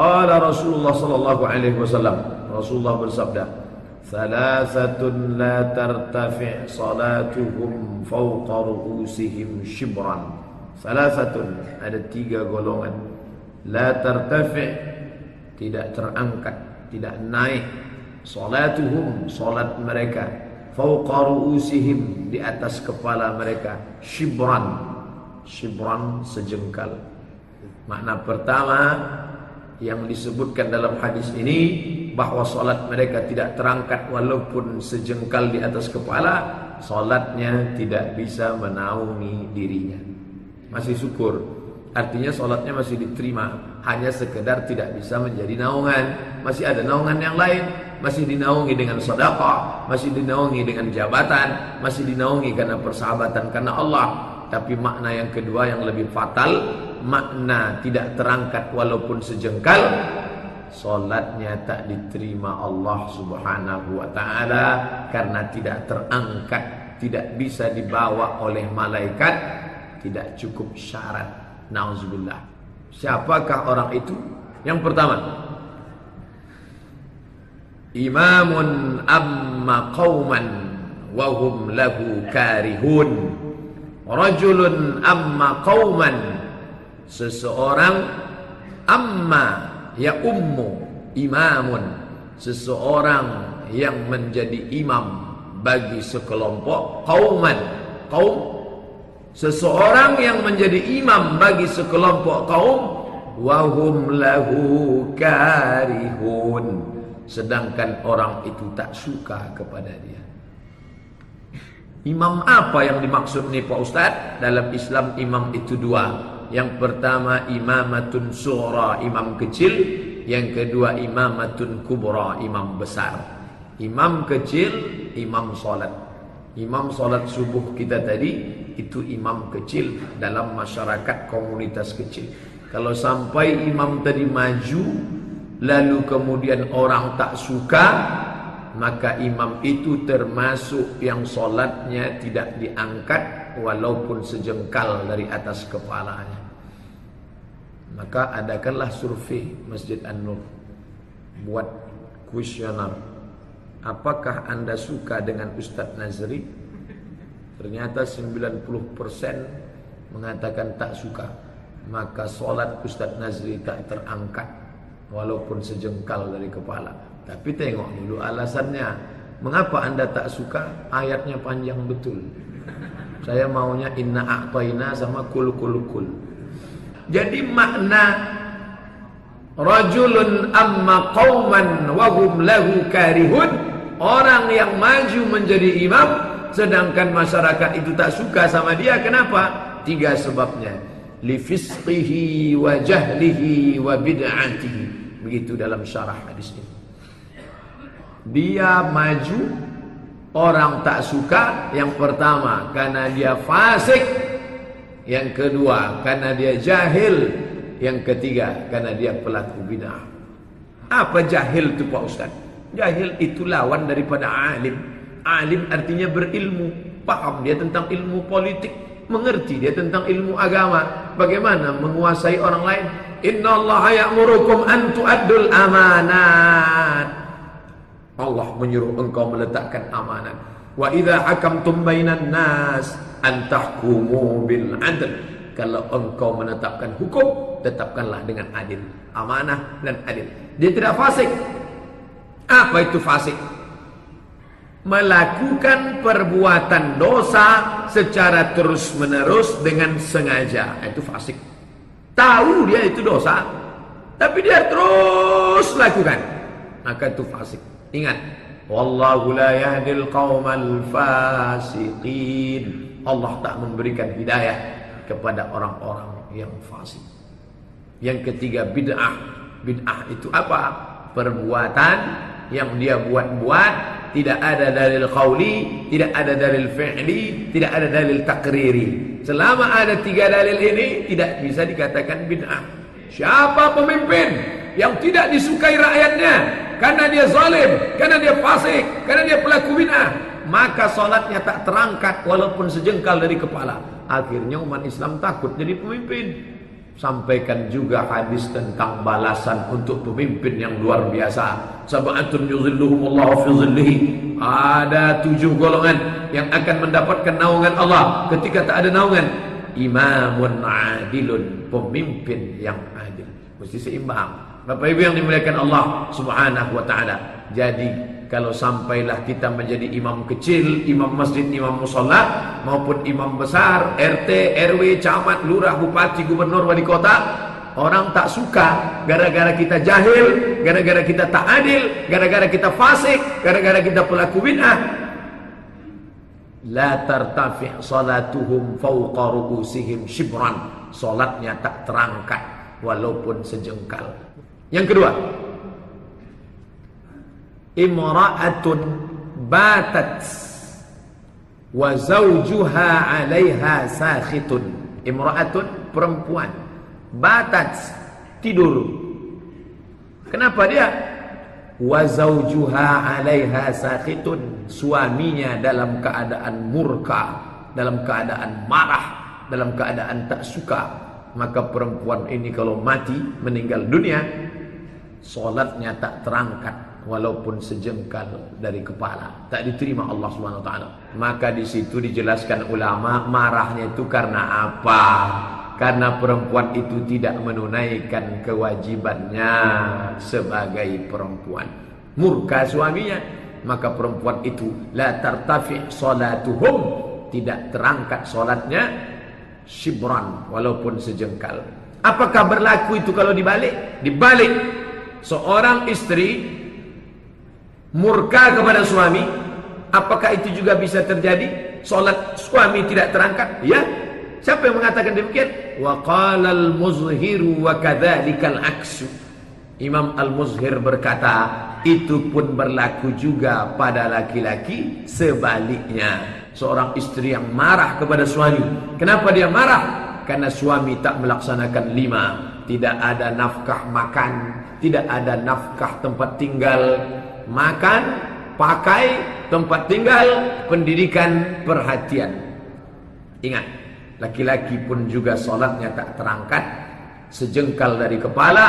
Qala Rasulullah sallallahu alaihi wasallam. Rasulullah bersabda, "Thalathatun la tartafi' salatuhum fawqa ru'usihim shibran." Thalathatun ada tiga golongan. La tartafi' tidak terangkat, tidak naik salatuhum salat mereka fawqa ru'usihim di atas kepala mereka shibran. Shibran sejengkal. Makna pertama yang disebutkan dalam hadis ini bahwa solat mereka tidak terangkat walaupun sejengkal di atas kepala, solatnya tidak bisa menaungi dirinya. Masih syukur, artinya solatnya masih diterima, hanya sekedar tidak bisa menjadi naungan. Masih ada naungan yang lain, masih dinaungi dengan sedekah, masih dinaungi dengan jabatan, masih dinaungi karena persahabatan karena Allah. Tapi makna yang kedua yang lebih fatal makna tidak terangkat walaupun sejengkal Solatnya tak diterima Allah subhanahu wa ta'ala Karena tidak terangkat Tidak bisa dibawa oleh malaikat Tidak cukup syarat. Nauzubillah. Siapakah orang itu? Yang pertama Imamun amma qawman Wahum lahu karihun Rajulun amma qawman seseorang amma ya ummu imamun. Seseorang yang menjadi imam bagi sekelompok kauman kaum seseorang yang menjadi imam bagi sekelompok kaum wahum lahu karihun. Sedangkan orang itu tak suka kepada dia Imam apa yang dimaksud nih Pak Ustaz? Dalam Islam imam itu dua yang pertama imamatun sughra, imam kecil. Yang kedua imamatun kubra, imam besar. Imam kecil, imam solat. Imam solat subuh kita tadi itu imam kecil dalam masyarakat komunitas kecil. Kalau sampai imam tadi maju lalu kemudian orang tak suka maka imam itu termasuk yang solatnya tidak diangkat walaupun sejengkal dari atas kepalanya. Maka adakanlah survei Masjid An-Nur Buat kuesioner Apakah anda suka dengan Ustadz Nazri? Ternyata 90% mengatakan tak suka Maka solat Ustadz Nazri tak terangkat Walaupun sejengkal dari kepala Tapi tengok dulu alasannya Mengapa anda tak suka? Ayatnya panjang betul Saya maunya inna a'tayna sama kul kul kul jadi makna rajulun amma qauman wa hum lahu karihun orang yang maju menjadi imam sedangkan masyarakat itu tak suka sama dia kenapa? Tiga sebabnya. Li fisqihi wa jahlihi wa bid'atihi. Begitu dalam syarah hadis ini. Dia maju orang tak suka yang pertama karena dia fasik yang kedua karena dia jahil. Yang ketiga karena dia pelaku bid'ah. Apa jahil itu Pak Ustaz? Jahil itu lawan daripada alim. Alim artinya berilmu, paham dia tentang ilmu politik, mengerti dia tentang ilmu agama, bagaimana menguasai orang lain. Inna Allah ya'murukum an tu'addul amanat. Allah menyuruh engkau meletakkan amanat. Wa idza hakamtum bainan nas antahkumu bil adl. Kalau engkau menetapkan hukum, tetapkanlah dengan adil, amanah dan adil. Dia tidak fasik. Apa itu fasik? Melakukan perbuatan dosa secara terus-menerus dengan sengaja. Itu fasik. Tahu dia itu dosa, tapi dia terus lakukan. Maka itu fasik. Ingat, wallahu la yahdil qaumal fasiqin. Allah tak memberikan hidayah kepada orang-orang yang fasik. Yang ketiga bid'ah. Bid'ah itu apa? Perbuatan yang dia buat-buat tidak ada dalil qauli, tidak ada dalil fi'li, tidak ada dalil takriri. Selama ada tiga dalil ini tidak bisa dikatakan bid'ah. Siapa pemimpin yang tidak disukai rakyatnya karena dia zalim, karena dia fasik, karena dia pelaku bid'ah, maka solatnya tak terangkat walaupun sejengkal dari kepala. Akhirnya umat Islam takut jadi pemimpin. Sampaikan juga hadis tentang balasan untuk pemimpin yang luar biasa. Sab'atun yuzilluhumullahu fi zillihi. Ada tujuh golongan yang akan mendapatkan naungan Allah ketika tak ada naungan. Imamun adilun, pemimpin yang adil. Mesti seimbang. Bapak Ibu yang dimuliakan Allah Subhanahu wa taala. Jadi kalau sampailah kita menjadi imam kecil, imam masjid, imam musola, maupun imam besar, RT, RW, camat, lurah, bupati, gubernur, wali kota, orang tak suka gara-gara kita jahil, gara-gara kita tak adil, gara-gara kita fasik, gara-gara kita pelaku bid'ah. La tartafi' salatuhum fawqa ru'usihim shibran. Salatnya tak terangkat walaupun sejengkal. Yang kedua, imra'atun batat wa zawjuha 'alaiha sakhitun imra'atun perempuan. Batat tidur. Kenapa dia? Wa zawjuha 'alaiha sakhitun suaminya dalam keadaan murka dalam keadaan marah dalam keadaan tak suka. Maka perempuan ini kalau mati meninggal dunia solatnya tak terangkat walaupun sejengkal dari kepala. Tak diterima Allah Subhanahu taala. Maka di situ dijelaskan ulama marahnya itu karena apa? Karena perempuan itu tidak menunaikan kewajibannya sebagai perempuan. Murka suaminya. Maka perempuan itu la tartafi salatuhum tidak terangkat salatnya shibran walaupun sejengkal. Apakah berlaku itu kalau dibalik? Dibalik seorang istri murka kepada suami apakah itu juga bisa terjadi? Solat suami tidak terangkat? Ya. Siapa yang mengatakan demikian? Wa qala al muzhir wa kadzalikal aksu. Imam Al-Muzhir berkata itu pun berlaku juga pada laki-laki sebaliknya. Seorang istri yang marah kepada suami. Kenapa dia marah? Karena suami tak melaksanakan lima tidak ada nafkah makan tidak ada nafkah tempat tinggal makan, pakai, tempat tinggal, pendidikan, perhatian. Ingat, laki-laki pun juga solatnya tak terangkat, sejengkal dari kepala,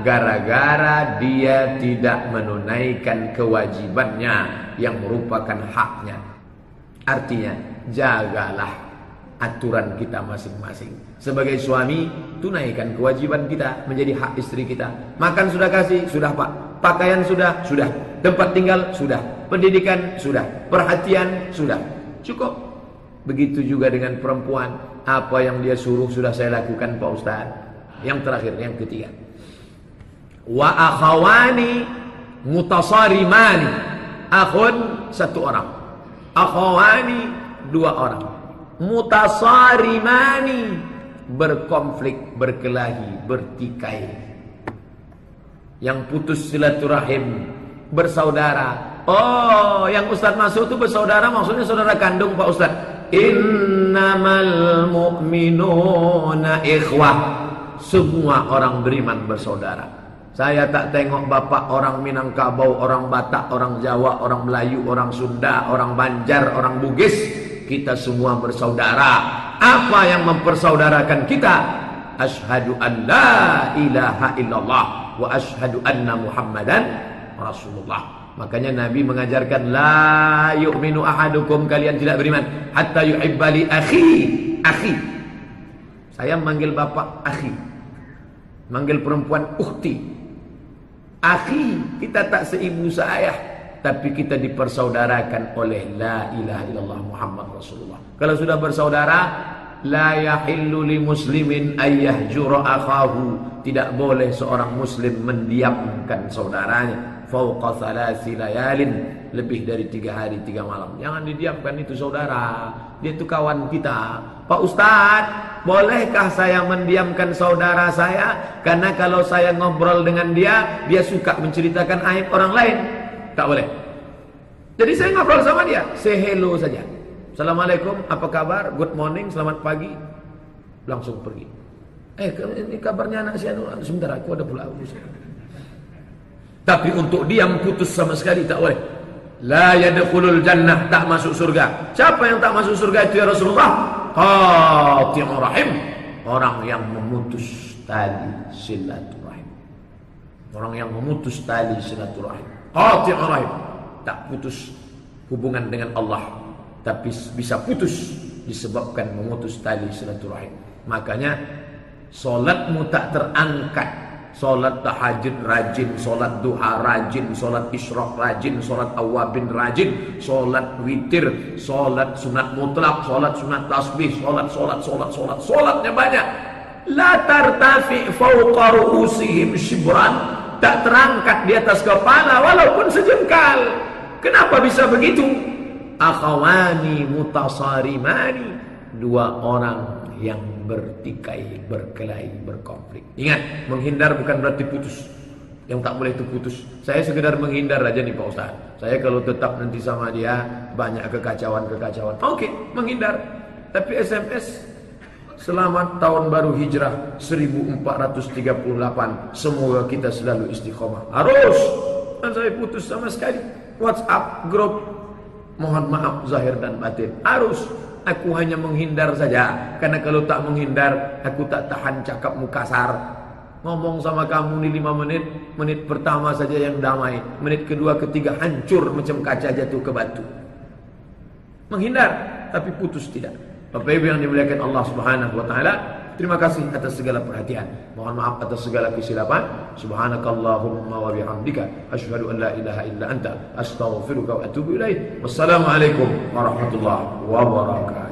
gara-gara dia tidak menunaikan kewajibannya yang merupakan haknya. Artinya, jagalah aturan kita masing-masing. Sebagai suami, tunaikan kewajiban kita menjadi hak istri kita. Makan sudah kasih, sudah pak. Pakaian sudah, sudah. Tempat tinggal sudah, pendidikan sudah, perhatian sudah. Cukup. Begitu juga dengan perempuan, apa yang dia suruh sudah saya lakukan Pak Ustaz. Yang terakhir, yang ketiga. Wa akhawani mutasarimani. Akhun satu orang. Akhawani dua orang. Mutasarimani berkonflik, berkelahi, bertikai. Yang putus silaturahim bersaudara. Oh, yang Ustaz masuk itu bersaudara maksudnya saudara kandung Pak Ustaz. Innamal mu'minuna ikhwah. Semua orang beriman bersaudara. Saya tak tengok bapak orang Minangkabau, orang Batak, orang Jawa, orang Melayu, orang Sunda, orang Banjar, orang Bugis. Kita semua bersaudara. Apa yang mempersaudarakan kita? Ashhadu an la ilaha illallah wa ashhadu anna Muhammadan Rasulullah. Makanya Nabi mengajarkan la yu'minu ahadukum kalian tidak beriman hatta yuhibba li akhi akhi. Saya manggil bapak akhi. Manggil perempuan ukhti. Akhi, kita tak seibu seayah tapi kita dipersaudarakan oleh la ilaha illallah Muhammad Rasulullah. Kalau sudah bersaudara, la yahillu li muslimin ayyahjura akhahu. Tidak boleh seorang muslim mendiamkan saudaranya fauqa thalathi layalin lebih dari tiga hari tiga malam. Jangan didiamkan itu saudara. Dia itu kawan kita. Pak Ustadz bolehkah saya mendiamkan saudara saya? Karena kalau saya ngobrol dengan dia dia suka menceritakan aib orang lain tak boleh jadi saya ngobrol sama dia say hello saja Assalamualaikum apa kabar good morning selamat pagi langsung pergi eh ini kabarnya anak saya sebentar aku ada pula urusan tapi untuk diam putus sama sekali tak boleh. La yadkhulul jannah tak masuk surga. Siapa yang tak masuk surga itu ya Rasulullah? Qati'ur rahim. orang yang memutus tali silaturahim. Orang yang memutus tali silaturahim. Qati'ur rahim. Tak putus hubungan dengan Allah, tapi bisa putus disebabkan memutus tali silaturahim. Makanya solatmu tak terangkat Solat tahajud rajin, solat duha rajin, solat isyraq rajin, solat awabin rajin, solat witir, solat sunat mutlak, solat sunat tasbih, solat, solat, solat, solat, solatnya banyak. La tartafi fawqa ru'usihim shibran. Tak terangkat di atas kepala walaupun sejengkal. Kenapa bisa begitu? Akhawani mutasarimani. Dua orang yang bertikai, berkelahi, berkonflik. Ingat, menghindar bukan berarti putus. Yang tak boleh itu putus. Saya sekedar menghindar aja nih Pak Ustaz. Saya kalau tetap nanti sama dia banyak kekacauan-kekacauan. Oke, okay, menghindar. Tapi SMS Selamat tahun baru hijrah 1438 Semoga kita selalu istiqomah. Harus! Dan saya putus sama sekali. Whatsapp grup Mohon maaf zahir dan batin. Harus! Aku hanya menghindar saja. Karena kalau tak menghindar Aku tak tahan cakapmu kasar Ngomong sama kamu di lima menit. Menit pertama saja yang damai. Menit kedua ketiga hancur Macam kaca jatuh ke batu. Menghindar Tapi putus tidak Bapak Ibu yang dimuliakan Allah Subhanahu wa taala, terima kasih atas segala perhatian. Mohon maaf atas segala kesilapan. Subhanakallahumma wa bihamdika asyhadu an la ilaha illa anta astaghfiruka wa atubu ilaik. Wassalamualaikum warahmatullahi wabarakatuh.